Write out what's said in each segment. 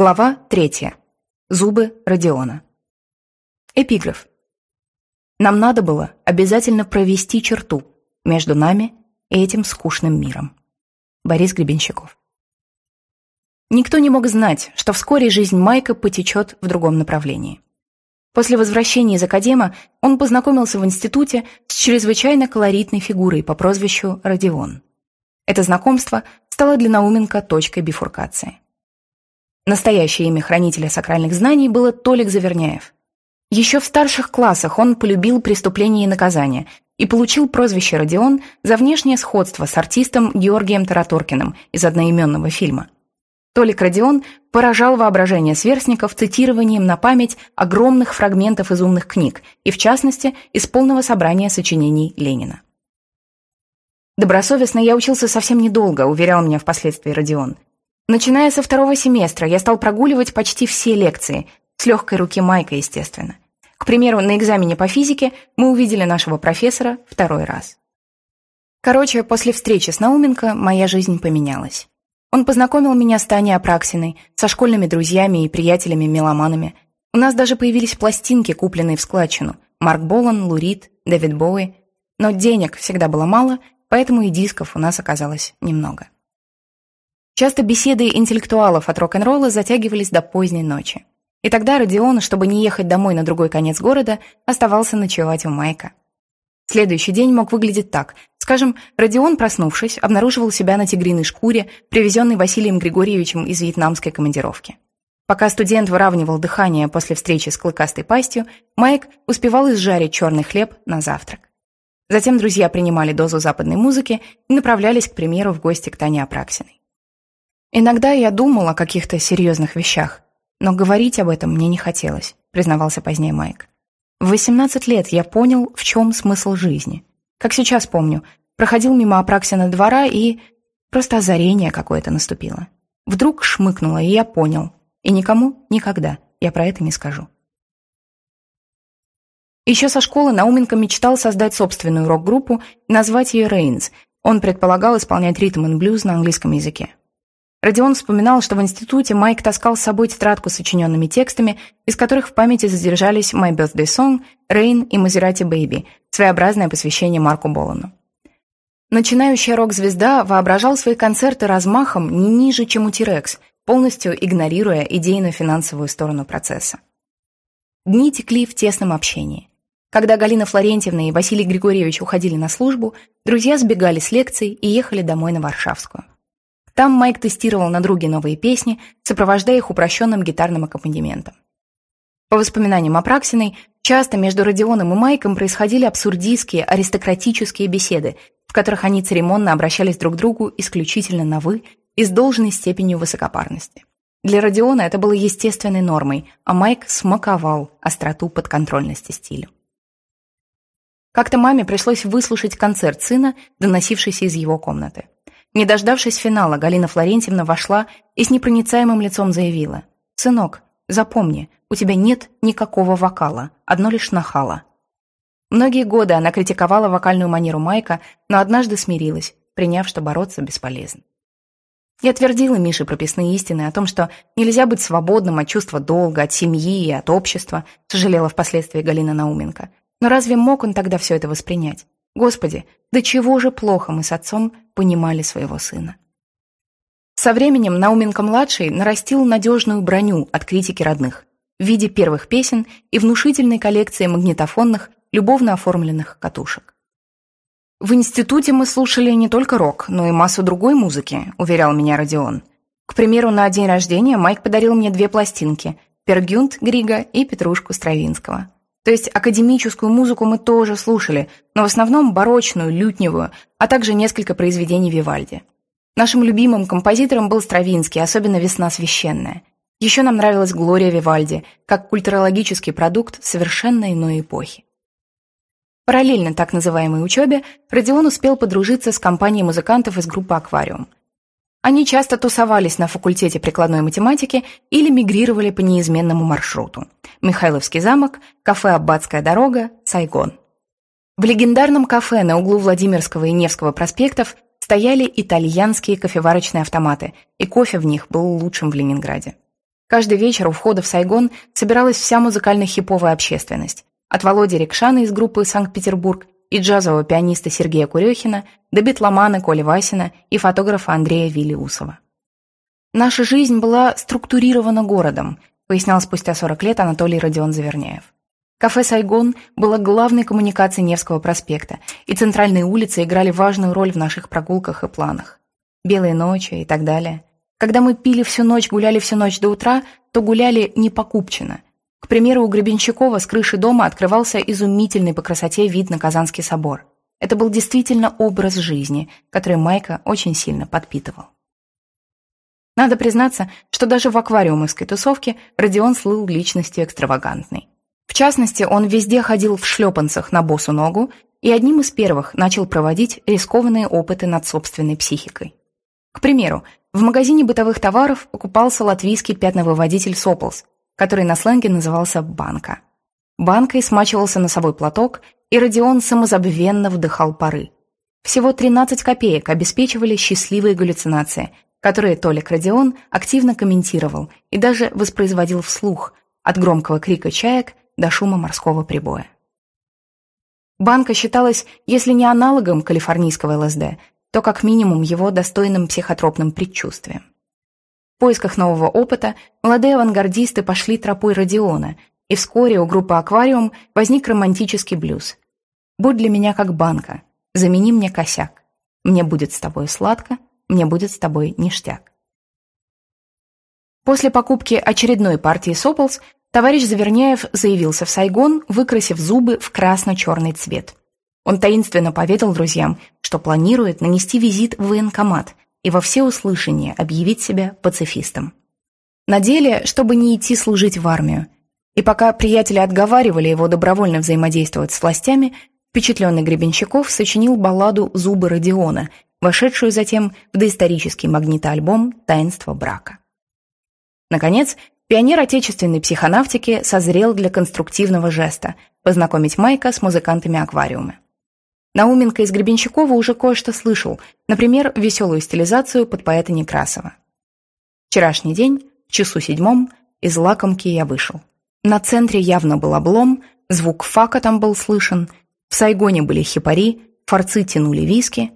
Глава третья. Зубы Родиона. Эпиграф. Нам надо было обязательно провести черту между нами и этим скучным миром. Борис Гребенщиков. Никто не мог знать, что вскоре жизнь Майка потечет в другом направлении. После возвращения из академа он познакомился в институте с чрезвычайно колоритной фигурой по прозвищу Родион. Это знакомство стало для Науменко точкой бифуркации. Настоящее имя хранителя сакральных знаний было Толик Заверняев. Еще в старших классах он полюбил преступление и наказание и получил прозвище Родион за внешнее сходство с артистом Георгием Тараторкиным из одноименного фильма. Толик Родион поражал воображение сверстников цитированием на память огромных фрагментов из умных книг и, в частности, из полного собрания сочинений Ленина. «Добросовестно я учился совсем недолго», — уверял меня впоследствии Родион. Начиная со второго семестра я стал прогуливать почти все лекции, с легкой руки Майка, естественно. К примеру, на экзамене по физике мы увидели нашего профессора второй раз. Короче, после встречи с Науменко моя жизнь поменялась. Он познакомил меня с Таней Апраксиной, со школьными друзьями и приятелями-меломанами. У нас даже появились пластинки, купленные в складчину. Марк Болан, Лурид, Дэвид Боуи. Но денег всегда было мало, поэтому и дисков у нас оказалось немного. Часто беседы интеллектуалов от рок-н-ролла затягивались до поздней ночи. И тогда Родион, чтобы не ехать домой на другой конец города, оставался ночевать у Майка. Следующий день мог выглядеть так. Скажем, Родион, проснувшись, обнаруживал себя на тигриной шкуре, привезенной Василием Григорьевичем из вьетнамской командировки. Пока студент выравнивал дыхание после встречи с клыкастой пастью, Майк успевал изжарить черный хлеб на завтрак. Затем друзья принимали дозу западной музыки и направлялись, к примеру, в гости к Тане Апраксиной. «Иногда я думал о каких-то серьезных вещах, но говорить об этом мне не хотелось», признавался позднее Майк. «В 18 лет я понял, в чем смысл жизни. Как сейчас помню, проходил мимо Апраксина двора и... Просто озарение какое-то наступило. Вдруг шмыкнуло, и я понял. И никому никогда я про это не скажу». Еще со школы Науменко мечтал создать собственную рок-группу и назвать ее «Рейнс». Он предполагал исполнять ритм и блюз на английском языке. Родион вспоминал, что в институте Майк таскал с собой тетрадку с сочиненными текстами, из которых в памяти задержались «My Birthday Song», «Rain» и «Maserati Baby», своеобразное посвящение Марку Болану. Начинающая рок-звезда воображал свои концерты размахом не ниже, чем у Тирекс, полностью игнорируя идейно-финансовую сторону процесса. Дни текли в тесном общении. Когда Галина Флорентьевна и Василий Григорьевич уходили на службу, друзья сбегали с лекций и ехали домой на Варшавскую. Там Майк тестировал на друге новые песни, сопровождая их упрощенным гитарным аккомпанементом. По воспоминаниям Апраксиной, часто между Родионом и Майком происходили абсурдистские, аристократические беседы, в которых они церемонно обращались друг к другу исключительно на «вы» и с должной степенью высокопарности. Для Родиона это было естественной нормой, а Майк смаковал остроту подконтрольности стилю. Как-то маме пришлось выслушать концерт сына, доносившийся из его комнаты. Не дождавшись финала, Галина Флорентьевна вошла и с непроницаемым лицом заявила. «Сынок, запомни, у тебя нет никакого вокала, одно лишь нахало». Многие годы она критиковала вокальную манеру Майка, но однажды смирилась, приняв, что бороться бесполезно. Я твердила Мише прописные истины о том, что нельзя быть свободным от чувства долга, от семьи и от общества, сожалела впоследствии Галина Науменко. Но разве мог он тогда все это воспринять? Господи, до чего же плохо мы с отцом понимали своего сына. Со временем Науменко-младший нарастил надежную броню от критики родных в виде первых песен и внушительной коллекции магнитофонных, любовно оформленных катушек. «В институте мы слушали не только рок, но и массу другой музыки», — уверял меня Родион. К примеру, на день рождения Майк подарил мне две пластинки — «Пергюнт» Грига и «Петрушку» Стравинского. То есть академическую музыку мы тоже слушали, но в основном барочную, лютневую, а также несколько произведений Вивальди. Нашим любимым композитором был Стравинский, особенно «Весна священная». Еще нам нравилась Глория Вивальди, как культурологический продукт совершенно иной эпохи. Параллельно так называемой учебе Родион успел подружиться с компанией музыкантов из группы «Аквариум». Они часто тусовались на факультете прикладной математики или мигрировали по неизменному маршруту. Михайловский замок, кафе «Аббатская дорога», Сайгон. В легендарном кафе на углу Владимирского и Невского проспектов стояли итальянские кофеварочные автоматы, и кофе в них был лучшим в Ленинграде. Каждый вечер у входа в Сайгон собиралась вся музыкально-хиповая общественность. От Володи Рикшана из группы «Санкт-Петербург» и джазового пианиста Сергея Курехина до битломана Коли Васина и фотографа Андрея Виллиусова. «Наша жизнь была структурирована городом», пояснял спустя 40 лет Анатолий Родион Заверняев. Кафе «Сайгон» было главной коммуникацией Невского проспекта, и центральные улицы играли важную роль в наших прогулках и планах. Белые ночи и так далее. Когда мы пили всю ночь, гуляли всю ночь до утра, то гуляли не покупчено. К примеру, у Гребенщикова с крыши дома открывался изумительный по красоте вид на Казанский собор. Это был действительно образ жизни, который Майка очень сильно подпитывал. Надо признаться, что даже в аквариумовской тусовке Родион слыл личностью экстравагантной. В частности, он везде ходил в шлепанцах на босу ногу и одним из первых начал проводить рискованные опыты над собственной психикой. К примеру, в магазине бытовых товаров покупался латвийский пятновыводитель «Соплс», который на сленге назывался «банка». Банкой смачивался носовой платок, и Родион самозабвенно вдыхал пары. Всего 13 копеек обеспечивали счастливые галлюцинации, которые Толик Родион активно комментировал и даже воспроизводил вслух, от громкого крика чаек до шума морского прибоя. Банка считалась, если не аналогом калифорнийского ЛСД, то как минимум его достойным психотропным предчувствием. В поисках нового опыта молодые авангардисты пошли тропой Родиона, и вскоре у группы «Аквариум» возник романтический блюз. «Будь для меня как банка, замени мне косяк. Мне будет с тобой сладко, мне будет с тобой ништяк». После покупки очередной партии «Соплс» товарищ Заверняев заявился в Сайгон, выкрасив зубы в красно-черный цвет – он таинственно поведал друзьям, что планирует нанести визит в военкомат и во всеуслышание объявить себя пацифистом. На деле, чтобы не идти служить в армию. И пока приятели отговаривали его добровольно взаимодействовать с властями, впечатленный Гребенщиков сочинил балладу «Зубы Родиона», вошедшую затем в доисторический магнитоальбом «Таинство брака». Наконец, пионер отечественной психонавтики созрел для конструктивного жеста – познакомить Майка с музыкантами аквариума. Науменко из Гребенщикова уже кое-что слышал, например, веселую стилизацию под поэта Некрасова. Вчерашний день, в часу седьмом, из лакомки я вышел. На центре явно был облом, звук фака там был слышен, в Сайгоне были хипари, форцы тянули виски,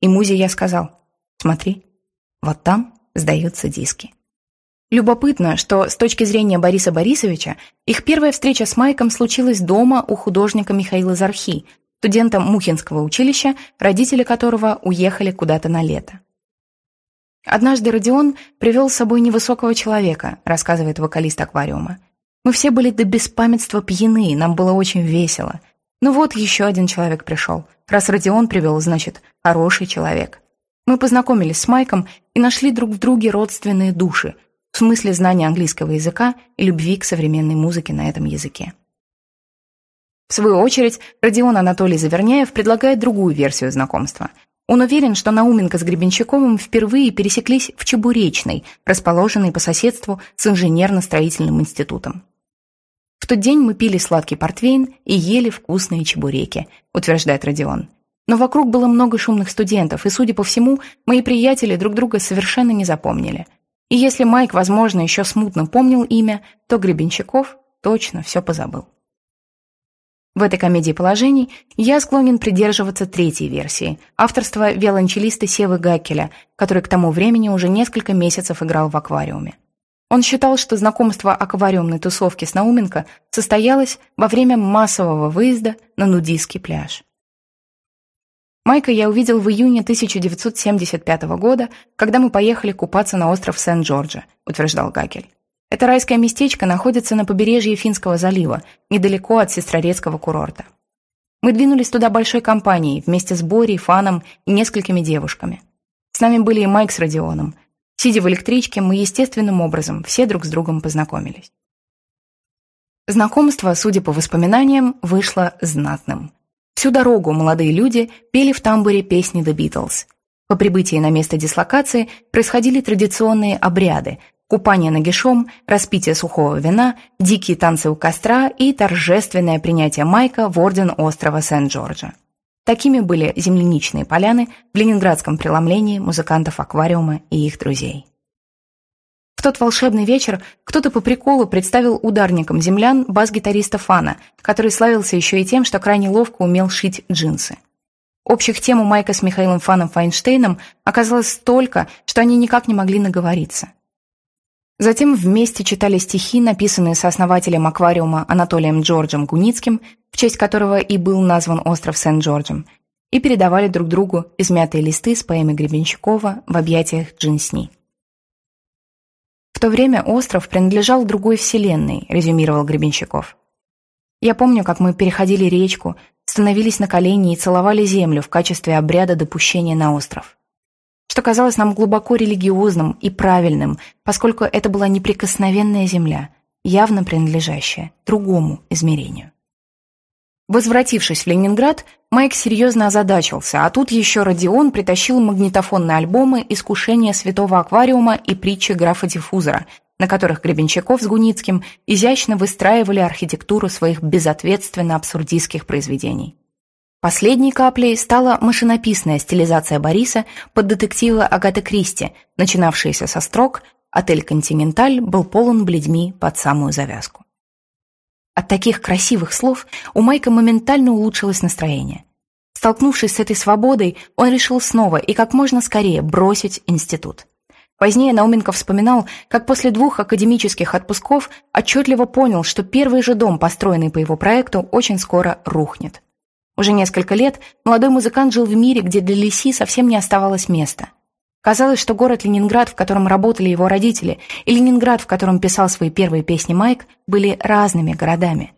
и Музе я сказал, смотри, вот там сдаются диски. Любопытно, что с точки зрения Бориса Борисовича, их первая встреча с Майком случилась дома у художника Михаила Зархи, студентом Мухинского училища, родители которого уехали куда-то на лето. Однажды Родион привел с собой невысокого человека, рассказывает вокалист аквариума. Мы все были до беспамятства пьяны, нам было очень весело. Ну вот еще один человек пришел. Раз Родион привел, значит, хороший человек. Мы познакомились с Майком и нашли друг в друге родственные души, в смысле знания английского языка и любви к современной музыке на этом языке. В свою очередь, Родион Анатолий Заверняев предлагает другую версию знакомства. Он уверен, что Науменко с Гребенщиковым впервые пересеклись в Чебуречной, расположенной по соседству с инженерно-строительным институтом. «В тот день мы пили сладкий портвейн и ели вкусные чебуреки», утверждает Родион. Но вокруг было много шумных студентов, и, судя по всему, мои приятели друг друга совершенно не запомнили. И если Майк, возможно, еще смутно помнил имя, то Гребенщиков точно все позабыл. В этой комедии положений я склонен придерживаться третьей версии, авторства виолончелиста Севы Гакеля, который к тому времени уже несколько месяцев играл в аквариуме. Он считал, что знакомство аквариумной тусовки с Науменко состоялось во время массового выезда на нудистский пляж. Майка я увидел в июне 1975 года, когда мы поехали купаться на остров Сент-Джорджа, утверждал Гакель. Это райское местечко находится на побережье Финского залива, недалеко от Сестрорецкого курорта. Мы двинулись туда большой компанией, вместе с Борей, Фаном и несколькими девушками. С нами были и Майк с Родионом. Сидя в электричке, мы естественным образом все друг с другом познакомились. Знакомство, судя по воспоминаниям, вышло знатным. Всю дорогу молодые люди пели в тамбуре песни The Beatles. По прибытии на место дислокации происходили традиционные обряды, купание нагишом, распитие сухого вина, дикие танцы у костра и торжественное принятие Майка в орден острова Сент-Джорджа. Такими были земляничные поляны в ленинградском преломлении музыкантов аквариума и их друзей. В тот волшебный вечер кто-то по приколу представил ударником землян бас-гитариста Фана, который славился еще и тем, что крайне ловко умел шить джинсы. Общих тем у Майка с Михаилом Фаном Файнштейном оказалось столько, что они никак не могли наговориться. Затем вместе читали стихи, написанные сооснователем аквариума Анатолием Джорджем Гуницким, в честь которого и был назван остров Сент-Джорджем, и передавали друг другу измятые листы с поэмой Гребенщикова в объятиях Джинсни. В то время остров принадлежал другой вселенной, резюмировал Гребенщиков. Я помню, как мы переходили речку, становились на колени и целовали землю в качестве обряда допущения на остров что казалось нам глубоко религиозным и правильным, поскольку это была неприкосновенная земля, явно принадлежащая другому измерению. Возвратившись в Ленинград, Майк серьезно озадачился, а тут еще Родион притащил магнитофонные альбомы «Искушение святого аквариума» и «Притчи графа Диффузора», на которых Гребенщиков с Гуницким изящно выстраивали архитектуру своих безответственно абсурдистских произведений. Последней каплей стала машинописная стилизация Бориса под детектива Агаты Кристи, начинавшаяся со строк «Отель «Континенталь» был полон бледьми под самую завязку». От таких красивых слов у Майка моментально улучшилось настроение. Столкнувшись с этой свободой, он решил снова и как можно скорее бросить институт. Позднее Науменко вспоминал, как после двух академических отпусков отчетливо понял, что первый же дом, построенный по его проекту, очень скоро рухнет. Уже несколько лет молодой музыкант жил в мире, где для Лиси совсем не оставалось места. Казалось, что город Ленинград, в котором работали его родители, и Ленинград, в котором писал свои первые песни Майк, были разными городами.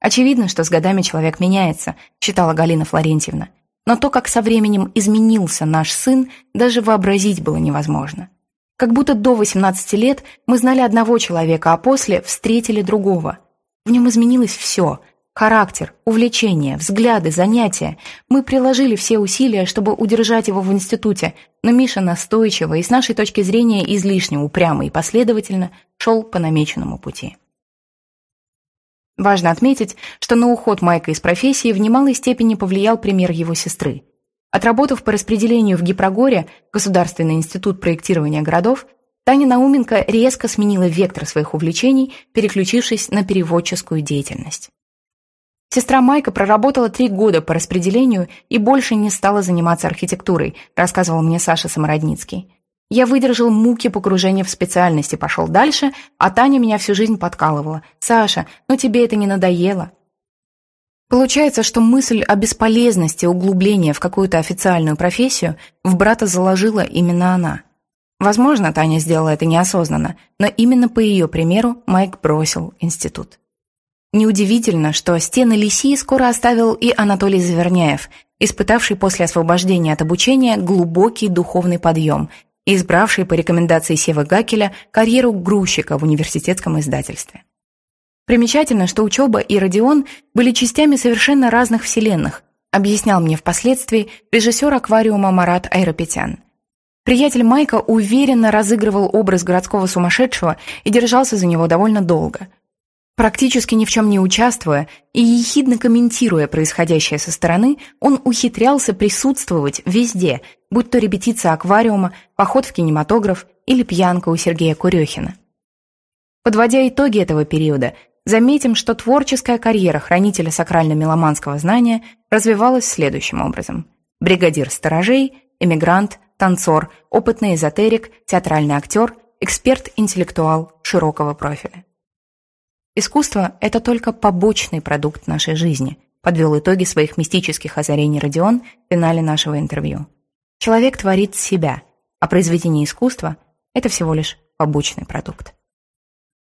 Очевидно, что с годами человек меняется, считала Галина Флорентьевна. Но то, как со временем изменился наш сын, даже вообразить было невозможно. Как будто до 18 лет мы знали одного человека, а после встретили другого. В нем изменилось все – Характер, увлечения, взгляды, занятия. Мы приложили все усилия, чтобы удержать его в институте, но Миша настойчиво и с нашей точки зрения излишне упрямо и последовательно шел по намеченному пути. Важно отметить, что на уход Майка из профессии в немалой степени повлиял пример его сестры. Отработав по распределению в Гипрогоре, Государственный институт проектирования городов, Таня Науменко резко сменила вектор своих увлечений, переключившись на переводческую деятельность. Сестра Майка проработала три года по распределению и больше не стала заниматься архитектурой, рассказывал мне Саша Самородницкий. Я выдержал муки погружения в специальность и пошел дальше, а Таня меня всю жизнь подкалывала. «Саша, ну тебе это не надоело?» Получается, что мысль о бесполезности углубления в какую-то официальную профессию в брата заложила именно она. Возможно, Таня сделала это неосознанно, но именно по ее примеру Майк бросил институт. Неудивительно, что стены Лисии скоро оставил и Анатолий Заверняев, испытавший после освобождения от обучения глубокий духовный подъем и избравший по рекомендации Севы Гакеля карьеру грузчика в университетском издательстве. Примечательно, что учеба и Родион были частями совершенно разных вселенных, объяснял мне впоследствии режиссер аквариума Марат Айропетян. Приятель Майка уверенно разыгрывал образ городского сумасшедшего и держался за него довольно долго – Практически ни в чем не участвуя и ехидно комментируя происходящее со стороны, он ухитрялся присутствовать везде, будь то репетиция аквариума, поход в кинематограф или пьянка у Сергея Курехина. Подводя итоги этого периода, заметим, что творческая карьера хранителя сакрально-меломанского знания развивалась следующим образом. Бригадир сторожей, эмигрант, танцор, опытный эзотерик, театральный актер, эксперт-интеллектуал широкого профиля. Искусство – это только побочный продукт нашей жизни, подвел итоги своих мистических озарений Родион в финале нашего интервью. Человек творит себя, а произведение искусства – это всего лишь побочный продукт.